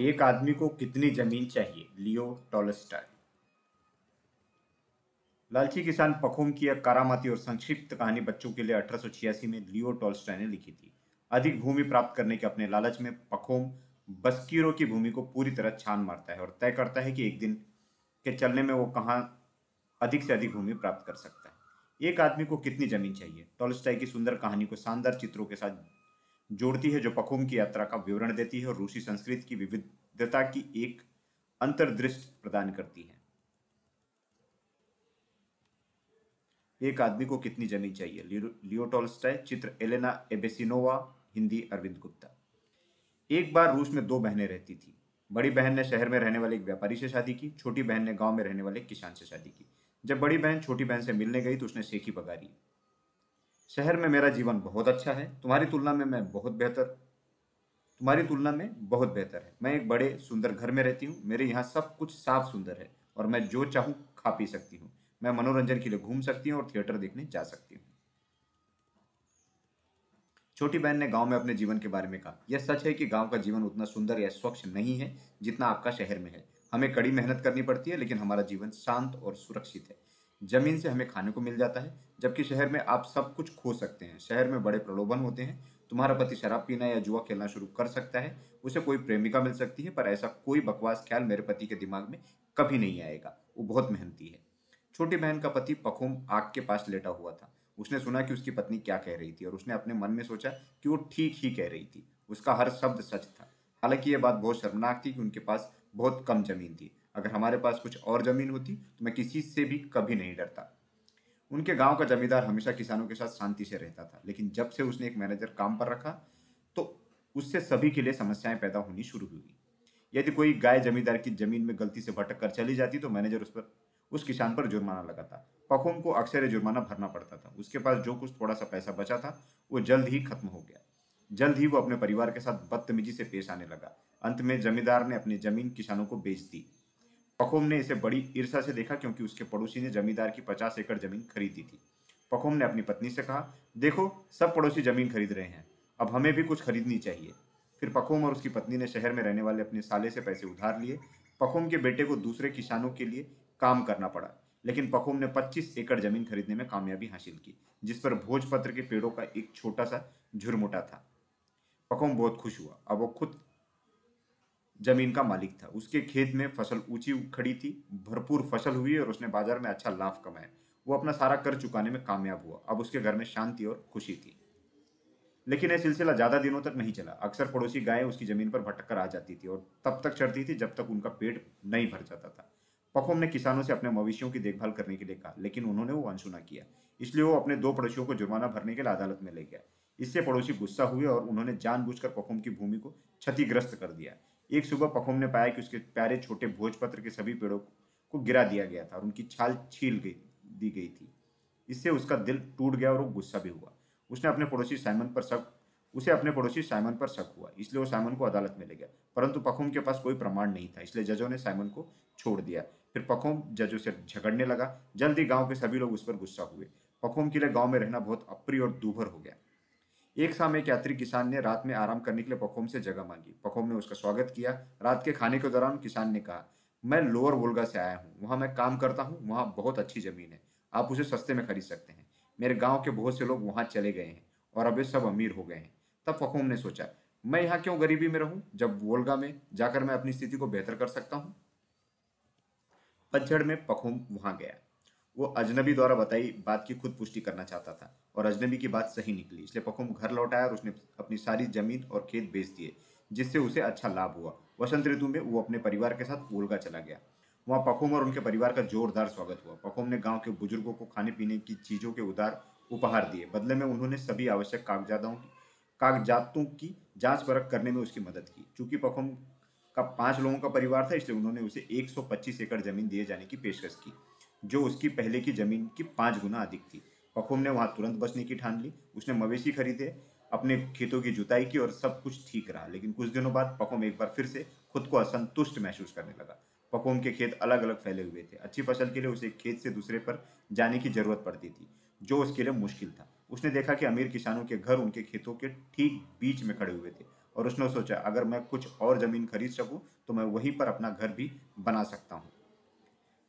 एक आदमी को कितनी ज़मीन चाहिए? Leo Tolstoy. लालची किसान पखोम की एक करामाती और संक्षिप्त कहानी बच्चों के लिए अठारह में लियो टॉलस्टॉय ने लिखी थी। अधिक भूमि प्राप्त करने के अपने लालच में पखोम बस्कीरों की भूमि को पूरी तरह छान मारता है और तय करता है कि एक दिन के चलने में वो कहाँ अधिक से अधिक भूमि प्राप्त कर सकता है। एक आदमी को कितनी ज़मीन चाहिए? टॉलस्टाई की सुंदर कहानी को शानदार चित्रों के साथ जोड़ती है, जो पखुम की यात्रा का विवरण देती है और रूसी संस्कृति की विविधता की एक अंतर्दृष्टि प्रदान करती है। एक आदमी को कितनी ज़मीन चाहिए? लियोटोलस्टाय चित्र एलेना एबेसिनोवा, हिंदी अरविंद गुप्ता। एक बार रूस में दो बहनें रहती थी। बड़ी बहन ने शहर में रहने वाले एक व्यापारी से शादी की, छोटी बहन ने गाँव में रहने वाले किसान से शादी की। जब बड़ी बहन छोटी बहन से मिलने गई तो उसने सेखी पगारी शहर में मेरा जीवन बहुत अच्छा है। तुम्हारी तुलना में मैं बहुत बेहतर। तुम्हारी तुलना में बहुत बेहतर है। मैं एक बड़े सुंदर घर में रहती हूँ। मेरे यहाँ सब कुछ साफ़ सुंदर है और मैं जो चाहूँ खा पी सकती हूँ। मैं मनोरंजन के लिए घूम सकती हूँ और थिएटर देखने जा सकती हूँ। छोटी बहन ने गाँव में अपने जीवन के बारे में कहा, यह सच है कि गाँव का जीवन उतना सुंदर या स्वच्छ नहीं है जितना आपका शहर में है। हमें कड़ी मेहनत करनी पड़ती है, लेकिन हमारा जीवन शांत और सुरक्षित है। ज़मीन से हमें खाने को मिल जाता है, जबकि शहर में आप सब कुछ खो सकते हैं। शहर में बड़े प्रलोभन होते हैं। तुम्हारा पति शराब पीना या जुआ खेलना शुरू कर सकता है, उसे कोई प्रेमिका मिल सकती है, पर ऐसा कोई बकवास ख्याल मेरे पति के दिमाग में कभी नहीं आएगा। वो बहुत मेहनती है। छोटी बहन का पति पखुम आग के पास लेटा हुआ था। उसने सुना कि उसकी पत्नी क्या कह रही थी और उसने अपने मन में सोचा कि वो ठीक ही कह रही थी। उसका हर शब्द सच था। हालाँकि ये बात बहुत शर्मनाक थी कि उनके पास बहुत कम ज़मीन थी। अगर हमारे पास कुछ और ज़मीन होती तो मैं किसी से भी कभी नहीं डरता। उनके गाँव का जमींदार हमेशा किसानों के साथ शांति से रहता था, लेकिन जब से उसने एक मैनेजर काम पर रखा तो उससे सभी के लिए समस्याएँ पैदा होनी शुरू हुई। यदि कोई गाय जमींदार की ज़मीन में गलती से भटक कर चली जाती तो मैनेजर उस पर, उस किसान पर जुर्माना लगाता। पखोम को अक्सर जुर्माना भरना पड़ता था। उसके पास जो कुछ थोड़ा सा पैसा बचा था, वो जल्द ही खत्म हो गया। जल्द ही वो अपने परिवार के साथ बदतमीजी से पेश आने लगा। अंत में जमींदार ने अपनी ज़मीन किसानों को बेच दी। पखोम ने इसे बड़ी ईर्षा से देखा क्योंकि उसके पड़ोसी ने जमींदार की पचास एकड़ ज़मीन खरीदी थी। पखोम ने अपनी पत्नी से कहा, देखो, सब पड़ोसी ज़मीन खरीद रहे हैं। अब हमें भी कुछ खरीदनी चाहिए। फिर पखोम और उसकी पत्नी ने शहर में रहने वाले अपने साले से पैसे उधार लिए। पखोम के बेटे को दूसरे किसानों के लिए काम करना पड़ा, लेकिन पखोम ने 25 एकड़ ज़मीन खरीदने में कामयाबी हासिल की, जिस पर भोजपत्र के पेड़ों का एक छोटा सा झुरमुटा था। पखोम बहुत खुश हुआ। अब वो खुद ज़मीन का मालिक था। उसके खेत में फ़सल ऊँची खड़ी थी, भरपूर फ़सल हुई और उसने बाज़ार में अच्छा लाभ कमाया। वो अपना सारा कर चुकाने में कामयाब हुआ। अब उसके घर में शांति और खुशी थी। लेकिन यह सिलसिला ज़्यादा दिनों तक नहीं चला। अक्सर पड़ोसी गायें उसकी ज़मीन पर भटक कर आ जाती थी और तब तक चढ़ती थी जब तक उनका पेट नहीं भर जाता था। पखोम ने किसानों से अपने मवेशियों की देखभाल करने के लिए कहा, लेकिन उन्होंने वो अनसुना किया। इसलिए वो अपने दो पड़ोसियों को जुर्माना भरने के लिए अदालत में ले गया। इससे पड़ोसी गुस्सा हुए और उन्होंने जानबूझकर पखोम की भूमि को क्षतिग्रस्त कर दिया। एक सुबह पखोम ने पाया कि उसके प्यारे छोटे भोजपत्र के सभी पेड़ों को गिरा दिया गया था और उनकी छाल छील गई, दी गई थी। इससे उसका दिल टूट गया और वो गुस्सा भी हुआ। उसने अपने पड़ोसी साइमन पर शक, उसे अपने पड़ोसी साइमन पर शक हुआ, इसलिए वो साइमन को अदालत में ले गया। परंतु पखोम के पास कोई प्रमाण नहीं था, इसलिए जजों ने साइमन को छोड़ दिया। फिर पखोम जजों से झगड़ने लगा। जल्दी गाँव के सभी लोग उस पर गुस्सा हुए। पखोम के लिए गाँव में रहना बहुत अप्रिय और दूभर हो गया। एक शाम एक यात्री किसान ने रात में आराम करने के लिए पखोम से जगह मांगी। पखोम ने उसका स्वागत किया। रात के खाने के दौरान किसान ने कहा, मैं लोअर वोल्गा से आया हूँ। वहाँ मैं काम करता हूँ। वहाँ बहुत अच्छी ज़मीन है। आप उसे सस्ते में खरीद सकते हैं। मेरे गाँव के बहुत से लोग वहाँ चले गए हैं और अब सब अमीर हो गए हैं। तब पखोम ने सोचा, मैं यहाँ क्यों गरीबी में रहूँ? जब वोल्गा में जाकर मैं अपनी स्थिति को बेहतर कर सकता हूँ? पतझड़ में पखोम वहाँ गया। वो अजनबी द्वारा बताई बात की खुद पुष्टि करना चाहता था और अजनबी की बात सही निकली, इसलिए पखुम घर लौट आया और उसने अपनी सारी ज़मीन और खेत बेच दिए, जिससे उसे अच्छा लाभ हुआ। वसंत ऋतु में वो अपने परिवार के साथ ओल्गा चला गया। वहाँ पखुम और उनके परिवार का जोरदार स्वागत हुआ। पखुम ने गाँव के बुज़ुर्गों को खाने पीने की चीज़ों के उदार उपहार दिए। बदले में उन्होंने सभी आवश्यक कागजातों कागजातों की जाँच परख करने में उसकी मदद की। चूँकि पखुम का पाँच लोगों का परिवार था, इसलिए उन्होंने उसे 125 एकड़ ज़मीन दिए जाने की पेशकश की। जो उसकी पहले की ज़मीन की पाँच गुना अधिक थी। पखुम ने वहाँ तुरंत बसने की ठान ली। उसने मवेशी खरीदे, अपने खेतों की जुताई की और सब कुछ ठीक रहा। लेकिन कुछ दिनों बाद पखुम एक बार फिर से खुद को असंतुष्ट महसूस करने लगा। पखुम के खेत अलग अलग फैले हुए थे। अच्छी फ़सल के लिए उसे खेत से दूसरे पर जाने की ज़रूरत पड़ती थी, जो उसके लिए मुश्किल था। उसने देखा कि अमीर किसानों के घर उनके खेतों के ठीक बीच में खड़े हुए थे और उसने सोचा, अगर मैं कुछ और ज़मीन खरीद सकूँ तो मैं वहीं पर अपना घर भी बना सकता हूँ।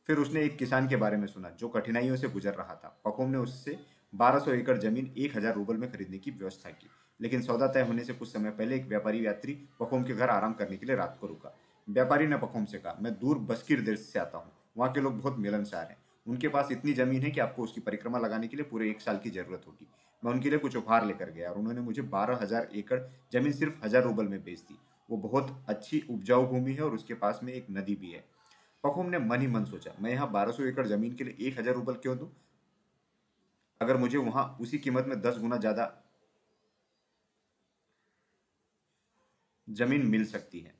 फिर उसने एक किसान के बारे में सुना, जो कठिनाइयों से गुजर रहा था। पकोम ने उससे 1200 एकड़ ज़मीन 1000 रूबल में खरीदने की व्यवस्था की, लेकिन सौदा तय होने से कुछ समय पहले एक व्यापारी यात्री पकोम के घर आराम करने के लिए रात को रुका। व्यापारी ने पकोम से कहा, मैं दूर बस्किर देश से आता हूँ। वहाँ के लोग बहुत मिलनसार हैं। उनके पास इतनी ज़मीन है कि आपको उसकी परिक्रमा लगाने के लिए पूरे एक साल की ज़रूरत होगी। मैं उनके लिए कुछ उपहार लेकर गया और उन्होंने मुझे बारह हज़ार एकड़ ज़मीन सिर्फ़ हज़ार रूबल में बेच दी। वो बहुत अच्छी उपजाऊ भूमि है और उसके पास में एक नदी भी है। पखुम ने मन ही मन सोचा, मैं यहाँ बारह एकड़ ज़मीन के लिए एक हज़ार रूबल क्यों दूँ? अगर मुझे वहाँ उसी कीमत में दस गुना ज़्यादा ज़मीन मिल सकती है।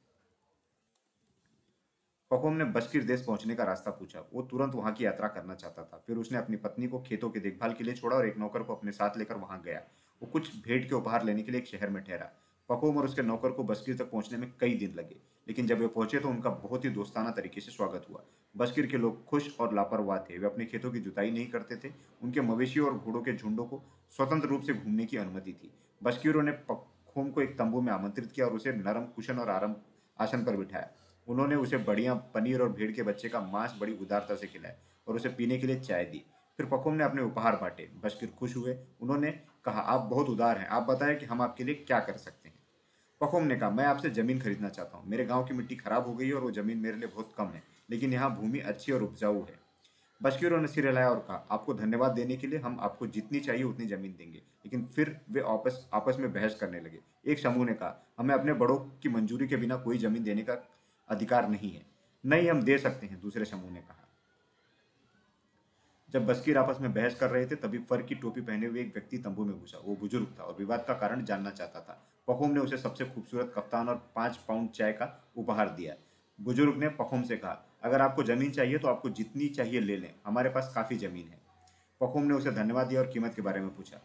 पकोम ने बशकीर देश पहुँचने का रास्ता पूछा। वो तुरंत वहाँ की यात्रा करना चाहता था। फिर उसने अपनी पत्नी को खेतों की देखभाल के लिए छोड़ा और एक नौकर को अपने साथ लेकर वहाँ गया। वो कुछ भेंट के उपहार लेने के लिए एक शहर में ठहरा। पकोम और उसके नौकर को बशकीर तक पहुँचने में कई दिन लगे, लेकिन जब वे पहुँचे तो उनका बहुत ही दोस्ताना तरीके से स्वागत हुआ। बशकीर के लोग खुश और लापरवाह थे। वे अपने खेतों की जुताई नहीं करते थे। उनके मवेशियों और घोड़ों के झुंडों को स्वतंत्र रूप से घूमने की अनुमति थी। बशकीरों ने पखोम को एक तंबू में आमंत्रित किया और उसे नरम कुशन और आराम आसन पर बिठाया। उन्होंने उसे बढ़िया पनीर और भेड़ के बच्चे का मांस बड़ी उदारता से खिलाया और उसे पीने के लिए चाय दी। फिर पकुम ने अपने उपहार बांटे। बशकिर खुश हुए। उन्होंने कहा, आप बहुत उदार हैं। आप बताएँ कि हम आपके लिए क्या कर सकते हैं? पकुम ने कहा, मैं आपसे ज़मीन खरीदना चाहता हूँ। मेरे गाँव की मिट्टी खराब हो गई है और वो ज़मीन मेरे लिए बहुत कम है, लेकिन यहाँ भूमि अच्छी और उपजाऊ है। बशकीरों ने सिर हिलाया और कहा, आपको धन्यवाद देने के लिए हम आपको जितनी चाहिए उतनी ज़मीन देंगे। लेकिन फिर वे आपस आपस में बहस करने लगे। एक समूह ने कहा, हमें अपने बड़ों की मंजूरी के बिना कोई ज़मीन देने का अधिकार नहीं है। नहीं हम दे सकते हैं, दूसरे समूह ने कहा। जब बस्कीर आपस में बहस कर रहे थे, तभी फर की टोपी पहने हुए एक व्यक्ति तंबू में घुसा। वो बुज़ुर्ग था और विवाद का कारण जानना चाहता था। पखोम ने उसे सबसे खूबसूरत कप्तान और पाँच पाउंड चाय का उपहार दिया। बुज़ुर्ग ने पखोम से कहा, अगर आपको ज़मीन चाहिए तो आपको जितनी चाहिए ले लें। हमारे पास काफ़ी ज़मीन है। पखोम ने उसे धन्यवाद दिया और कीमत के बारे में पूछा,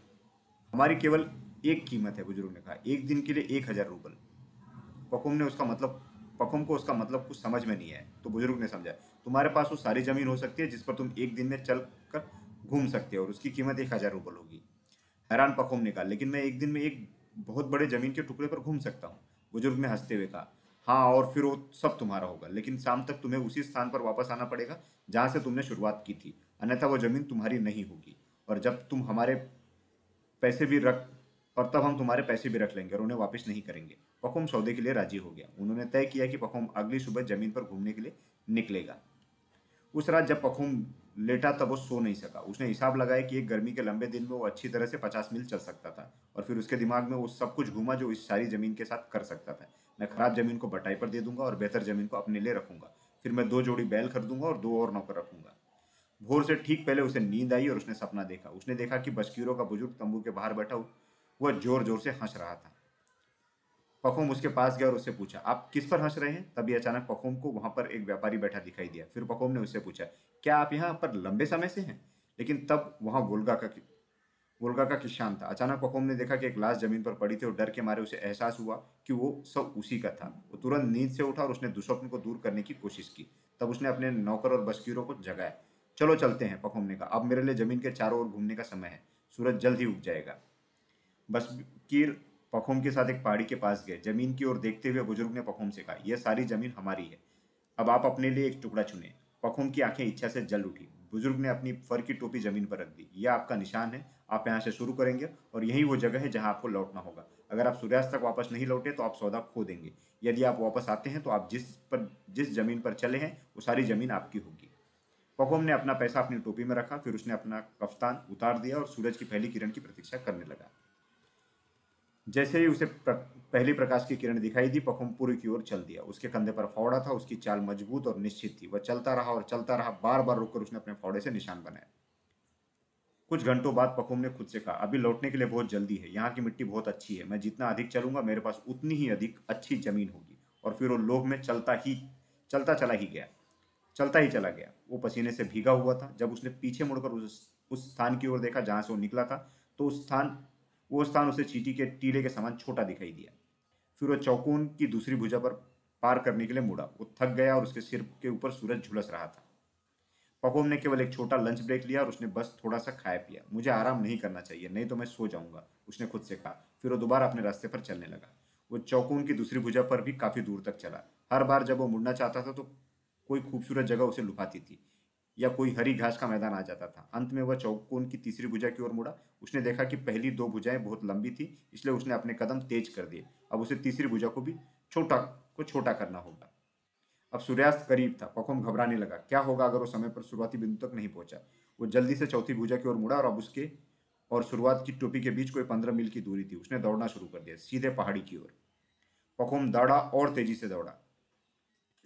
हमारी केवल एक कीमत है, बुज़ुर्ग ने कहा, एक दिन के लिए एक हज़ार रूबल। पखोम ने उसका मतलब पखुम को उसका मतलब कुछ समझ में नहीं है तो बुज़ुर्ग ने समझा, तुम्हारे पास वो सारी ज़मीन हो सकती है जिस पर तुम एक दिन में चल घूम सकते हो और उसकी कीमत एक हज़ार रुपये होगी। हैरान पखुम ने कहा, लेकिन मैं एक दिन में एक बहुत बड़े ज़मीन के टुकड़े पर घूम सकता हूँ। बुज़ुर्ग ने हँसते हुए कहा हाँ और फिर वो सब तुम्हारा होगा, लेकिन शाम तक तुम्हें उसी स्थान पर वापस आना पड़ेगा, जहाँ से तुमने शुरुआत की थी। अन्यथा वो ज़मीन तुम्हारी नहीं होगी, और जब तुम हमारे पैसे भी रख, और तब हम तुम्हारे पैसे भी रख लेंगे और उन्हें वापस नहीं करेंगे। पखुम सौदे के लिए राज़ी हो गया। उन्होंने तय किया कि पखुम अगली सुबह ज़मीन पर घूमने के लिए निकलेगा। उस रात जब पखुम लेटा तब वो सो नहीं सका। उसने हिसाब लगाया कि एक गर्मी के लंबे दिन में वो अच्छी तरह से पचास मील चल सकता था और फिर उसके दिमाग में वो सब कुछ घूमा जो इस सारी ज़मीन के साथ कर सकता था। मैं खराब ज़मीन को बटाई पर दे दूँगा और बेहतर ज़मीन को अपने लिए रखूँगा। फिर मैं दो जोड़ी बैल खरीदूँगा और दो और नौकर रखूँगा। भोर से ठीक पहले उसे नींद आई और उसने सपना देखा। उसने देखा कि बशकीरों का बुज़ुर्ग तंबू के बाहर बैठा वह ज़ोर ज़ोर से हंस रहा था। पखोम उसके पास गया और उससे पूछा, आप किस पर हंस रहे हैं? तभी अचानक पखोम को वहाँ पर एक व्यापारी बैठा दिखाई दिया। फिर पखोम ने उससे पूछा, क्या आप यहाँ पर लंबे समय से हैं? लेकिन तब वहाँ वोल्गा का वोल्गा का किसान था। अचानक पखोम ने देखा कि एक लाश ज़मीन पर पड़ी थी और डर के मारे उसे एहसास हुआ कि वो सब उसी का था। वो तुरंत नींद से उठा और उसने दुस्वप्न को दूर करने की कोशिश की। तब उसने अपने नौकर और बस्कीरों को जगाया। चलो चलते हैं, पखोम ने कहा। अब मेरे लिए ज़मीन के चारों ओर घूमने का समय है। सूरज जल्द ही उग जाएगा। बशकीर पखोम के साथ एक पहाड़ी के पास गए, ज़मीन की ओर देखते हुए बुज़ुर्ग ने पखोम से कहा, यह सारी ज़मीन हमारी है। अब आप अपने लिए एक टुकड़ा चुने। पखोम की आँखें इच्छा से जल उठी। बुज़ुर्ग ने अपनी फर की टोपी ज़मीन पर रख दी। यह आपका निशान है। आप यहाँ से शुरू करेंगे और यही वो जगह है जहाँ आपको लौटना होगा। अगर आप सूर्यास्त तक वापस नहीं लौटे तो आप सौदा खो देंगे। यदि आप वापस आते हैं तो आप जिस पर, जिस ज़मीन पर चले हैं, वो सारी ज़मीन आपकी होगी। पखोम ने अपना पैसा अपनी टोपी में रखा, फिर उसने अपना कफ्तान उतार दिया और सूरज की पहली किरण की प्रतीक्षा करने लगा। जैसे ही उसे प्र, पहली प्रकाश की किरण दिखाई दी पखुमपुरी की ओर चल दिया। उसके कंधे पर फौड़ा था उसकी चाल मज़बूत और निश्चित थी। वह चलता रहा और चलता रहा बार बार रुककर उसने अपने फौड़े से निशान बनाया। कुछ घंटों बाद पखुम ने खुद से कहा अभी लौटने के लिए बहुत जल्दी है यहाँ की मिट्टी बहुत अच्छी है। मैं जितना अधिक चलूँगा मेरे पास उतनी ही अधिक अच्छी ज़मीन होगी। और फिर वो लोग में चलता ही चलता चला ही गया। चलता ही चला गया। वो पसीने से भीगा हुआ था। जब उसने पीछे मुड़कर उस उस स्थान की ओर देखा जहाँ से वो निकला था तो उस स्थान वो स्थान उसे चीटी के टीले के समान छोटा दिखाई दिया। फिर वो चौकून की दूसरी भुजा पर पार करने के लिए मुड़ा। वो थक गया और उसके सिर के ऊपर सूरज झुलस रहा था। पकोम ने केवल एक छोटा लंच ब्रेक लिया और उसने बस थोड़ा सा खाया पिया। मुझे आराम नहीं करना चाहिए, नहीं तो मैं सो जाऊँगा, उसने खुद से कहा। फिर वो दोबारा अपने रास्ते पर चलने लगा। वो चौकोन की दूसरी भुजा पर भी काफ़ी दूर तक चला। हर बार जब वो मुड़ना चाहता था तो कोई खूबसूरत जगह उसे लुभाती थी। या कोई हरी घास का मैदान आ जाता था। अंत में वह चौकोन की तीसरी भुजा की ओर मुड़ा। उसने देखा कि पहली दो भुजाएँ बहुत लंबी थी, इसलिए उसने अपने कदम तेज कर दिए। अब उसे तीसरी भुजा को भी छोटा, को छोटा करना होगा। अब सूर्यास्त करीब था, पखोम घबराने लगा। क्या होगा अगर वो समय पर शुरुआती बिंदु तक नहीं पहुँचा? वो जल्दी से चौथी भुजा की ओर मुड़ा और अब उसके और शुरुआत की टोपी के बीच कोई पंद्रह मील की दूरी थी। उसने दौड़ना शुरू कर दिया, सीधे पहाड़ी की ओर। पखोम दौड़ा और तेज़ी से दौड़ा,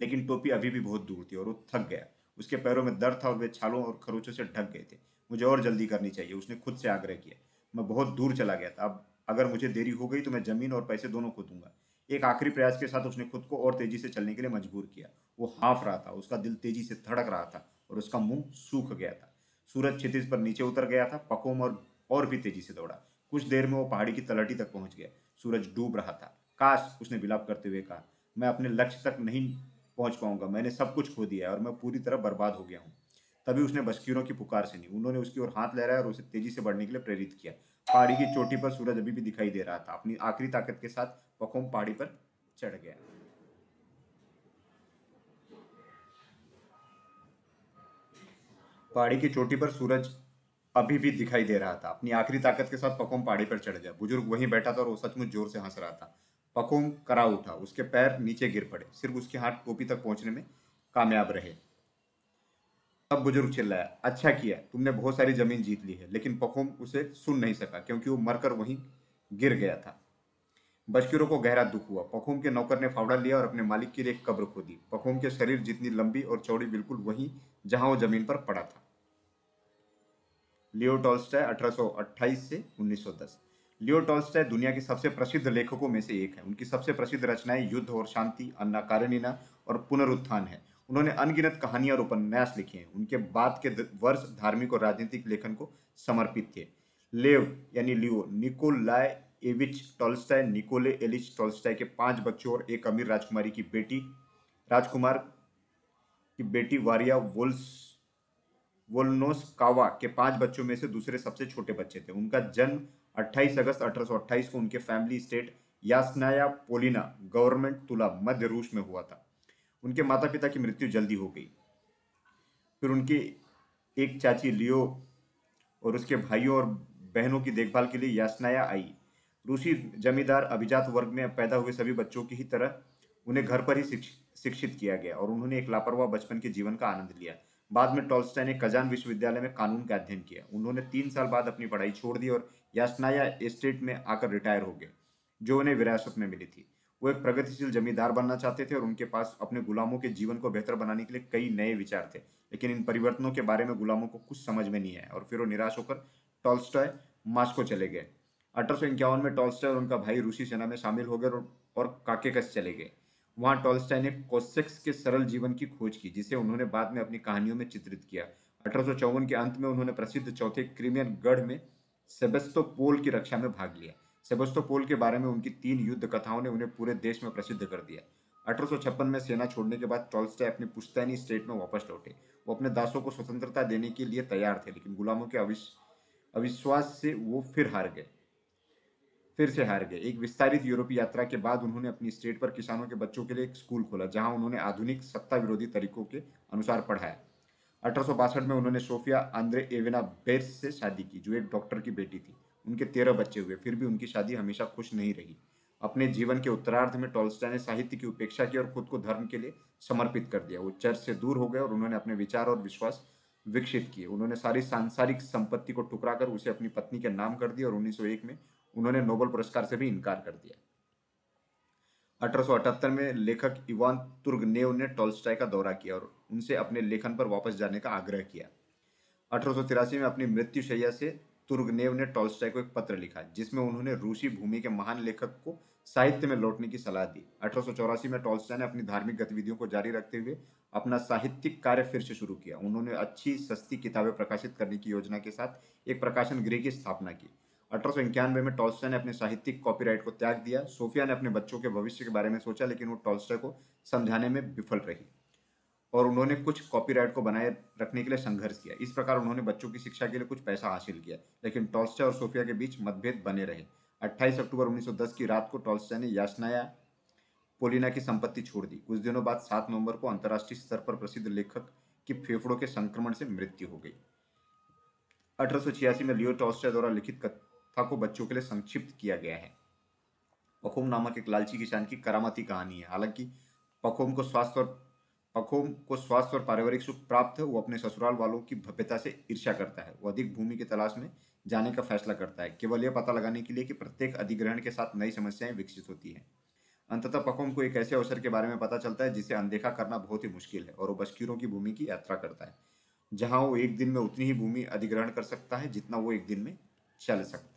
लेकिन टोपी अभी भी बहुत दूर थी और वो थक गया। उसके पैरों में दर्द था और वे छालों और खरोचों से ढक गए थे। मुझे और जल्दी करनी चाहिए। उसने खुद से आग्रह किया। मैं बहुत दूर चला गया था। अब अगर मुझे देरी हो गई तो मैं ज़मीन और पैसे दोनों खो दूँगा। एक आखिरी प्रयास के साथ उसने खुद को और तेज़ी से चलने के लिए मजबूर किया। वो हाफ़ रहा था। उसका दिल तेज़ी से धड़क रहा था और उसका मुँह सूख गया था। सूरज क्षितिज पर नीचे उतर गया था। पकोम और और भी तेज़ी से दौड़ा। कुछ देर में वो पहाड़ी की तलहटी तक पहुँच गया। सूरज डूब रहा था। काश उसने विलाप करते हुए कहा, मैं अपने लक्ष्य तक नहीं पहुँच पाऊँगा। मैंने सब कुछ खो दिया है और मैं पूरी तरह बर्बाद हो गया हूँ। तभी उसने बस्कीरों की पुकार सुनी उन्होंने उसकी ओर हाथ लहराया और उसे तेज़ी से बढ़ने के लिए प्रेरित किया। पहाड़ी की चोटी पर सूरज अभी भी दिखाई दे रहा था। अपनी आखिरी ताकत के साथ पखोम पहाड़ी पर चढ़ गया। पहाड़ी की चोटी पर सूरज अभी भी दिखाई दे रहा था। अपनी आखिरी ताकत के साथ पकोम पहाड़ी पर चढ़ गया। बुज़ुर्ग वहीं बैठा था और वो सचमुच ज़ोर से हंस रहा था। पकोम करा उठा उसके पैर नीचे गिर पड़े। सिर्फ़ उसके हाथ टोपी तक पहुँचने में कामयाब रहे। तब बुज़ुर्ग चिल्लाया अच्छा किया, तुमने बहुत सारी ज़मीन जीत ली है, लेकिन पखोम उसे सुन नहीं सका, क्योंकि वो मरकर वहीं गिर गया था। बशकीरों को गहरा दुख हुआ। पखोम के नौकर ने फावड़ा लिया और अपने मालिक के लिए एक कब्र खोदी। पखोम के शरीर जितनी लंबी और चौड़ी, बिल्कुल वही, जहाँ वो ज़मीन पर पड़ा था। लियो टॉल्स्टाय 1828 से 1910 लियो टॉल्स्टाय दुनिया के सबसे प्रसिद्ध लेखकों में से एक है। उनकी सबसे प्रसिद्ध रचनाएँ युद्ध और शांति, अन्ना कारेनिना और पुनरुत्थान है। उन्होंने अनगिनत कहानियाँ और उपन्यास लिखे हैं। उनके बाद के वर्ष धार्मिक और राजनीतिक लेखन को समर्पित थे। लेव, यानी Leo, Nikolayevich Tolstoy, Nikolay Ilyich Tolstoy के पाँच बच्चों और एक अमीर राजकुमारी की बेटी, राजकुमार की बेटी वारिया वोल्स वोलनोस कावा के पाँच बच्चों में से दूसरे सबसे छोटे बच्चे थे। उनका जन्म 28 अगस्त 1828 को उनके family estate Yasnaya Polyana government Tula मध्य रूस में हुआ था। उनके माता पिता की मृत्यु जल्दी हो गई। फिर उनकी एक चाची लियो और उसके भाइयों और बहनों की देखभाल के लिए यासनाया आई। रूसी जमींदार अभिजात वर्ग में पैदा हुए सभी बच्चों की ही तरह उन्हें घर पर ही शिक्षित किया गया और उन्होंने एक लापरवाह बचपन के जीवन का आनंद लिया। बाद में टॉल्स्टाई ने कजान विश्वविद्यालय में कानून का अध्ययन किया। उन्होंने तीन साल बाद अपनी पढ़ाई छोड़ दी और यासनाया एस्टेट में आकर रिटायर हो गए जो उन्हें विरासत में मिली थी। वो एक प्रगतिशील जमींदार बनना चाहते थे और उनके पास अपने गुलामों के जीवन को बेहतर बनाने के लिए कई नए विचार थे। लेकिन इन परिवर्तनों के बारे में गुलामों को कुछ समझ में नहीं आया और फिर वो निराश होकर टॉल्स्टॉय मास्को चले गए। अठारह सौ इक्यावन में टॉल्स्टाई और उनका भाई रूसी सेना में शामिल हो गए और काकेकस चले गए। वहाँ टॉल्स्टाई ने कोसेक्स के सरल जीवन की खोज की, जिसे उन्होंने बाद में अपनी कहानियों में चित्रित किया। अठारह सौ चौवन के अंत में उन्होंने प्रसिद्ध चौथे क्रीमियन गढ़ में सेबेस्तोपोल की रक्षा में भाग लिया। सेबेस्तोपोल के बारे में उनकी तीन युद्ध कथाओं ने उन्हें पूरे देश में प्रसिद्ध कर दिया। अठारह सौ छप्पन में सेना छोड़ने के बाद टॉल्स्टाई अपनी पुश्तैनी स्टेट में वापस लौटे। वो अपने दासों को स्वतंत्रता देने के लिए तैयार थे, लेकिन गुलामों के अविश्वास से वो फिर हार गए। फिर से हार गए। एक विस्तारित यूरोपीय यात्रा के बाद उन्होंने अपनी स्टेट पर किसानों के बच्चों के लिए एक स्कूल खोला, जहाँ उन्होंने आधुनिक सत्ता विरोधी तरीकों के अनुसार पढ़ाया। अठारह सौ बासठ में उन्होंने सोफिया आंद्रे एवेना बेर्स से शादी की, जो एक डॉक्टर की बेटी थी। उनके तेरह बच्चे हुए, फिर भी उनकी शादी हमेशा खुश नहीं रही। अपने जीवन के उत्तरार्ध में टॉल्स्टा ने साहित्य की उपेक्षा की और खुद को धर्म के लिए समर्पित कर दिया। वो चर्च से दूर हो गए और उन्होंने अपने विचार और विश्वास विकसित किए। उन्होंने सारी सांसारिक संपत्ति को टुकरा कर उसे अपनी पत्नी के नाम कर दिया और 1901 में उन्होंने नोबेल पुरस्कार से भी इनकार कर दिया। अठारह में लेखक इवान तुर्गनेव ने टॉल्स्टाई का दौरा किया और उनसे अपने लेखन पर वापस जाने का आग्रह किया। अठारह में अपनी मृत्यु शैया से तुर्गनेव ने टॉल्स्टाई को एक पत्र लिखा, जिसमें उन्होंने रूसी भूमि के महान लेखक को साहित्य में लौटने की सलाह दी। अठारह सौ चौरासी में टॉल्स्टाई ने अपनी धार्मिक गतिविधियों को जारी रखते हुए अपना साहित्यिक कार्य फिर से शुरू किया। उन्होंने अच्छी, सस्ती किताबें प्रकाशित करने की योजना के साथ एक प्रकाशन गृह की स्थापना की। अठारह में टॉल्स्टा ने अपने साहित्यिक कॉपीराइट को त्याग दिया। सोफिया ने अपने बच्चों के भविष्य के बारे में सोचा, लेकिन वो टॉल्स्टा को समझाने में विफल रही और उन्होंने कुछ कॉपीराइट को बनाए रखने के लिए संघर्ष किया। इस प्रकार उन्होंने बच्चों की शिक्षा के लिए कुछ पैसा हासिल किया, लेकिन टॉल्स्टा और सोफिया के बीच मतभेद बने रहे। 28 अक्टूबर 1910 की रात को टॉल्स्टॉय ने याचनाया पोलिना की संपत्ति छोड़ दी। कुछ दिनों बाद 7 नवंबर को अंतर्राष्ट्रीय स्तर पर प्रसिद्ध लेखक की फेफड़ों के संक्रमण से मृत्यु हो गई। अठारह में लियो टॉल्स्टॉय द्वारा लिखित कथा को बच्चों के लिए संक्षिप्त किया गया है। पखोम नामक एक लालची किसान की करामती कहानी है। हालाँकि पखोम को स्वास्थ्य और पखोम को स्वास्थ्य और पारिवारिक सुख प्राप्त है वो अपने ससुराल वालों की भव्यता से ईर्ष्या करता है। वो अधिक भूमि की तलाश में जाने का फैसला करता है। केवल यह पता लगाने के लिए कि प्रत्येक अधिग्रहण के साथ नई समस्याएँ विकसित होती हैं। अंततः पकोम को एक ऐसे अवसर के बारे में पता चलता है जिसे अनदेखा करना बहुत ही मुश्किल है और वो बशकीरों की भूमि की यात्रा करता है, जहाँ वो एक दिन में उतनी ही भूमि अधिग्रहण कर सकता है जितना वो एक दिन में चल सकता है।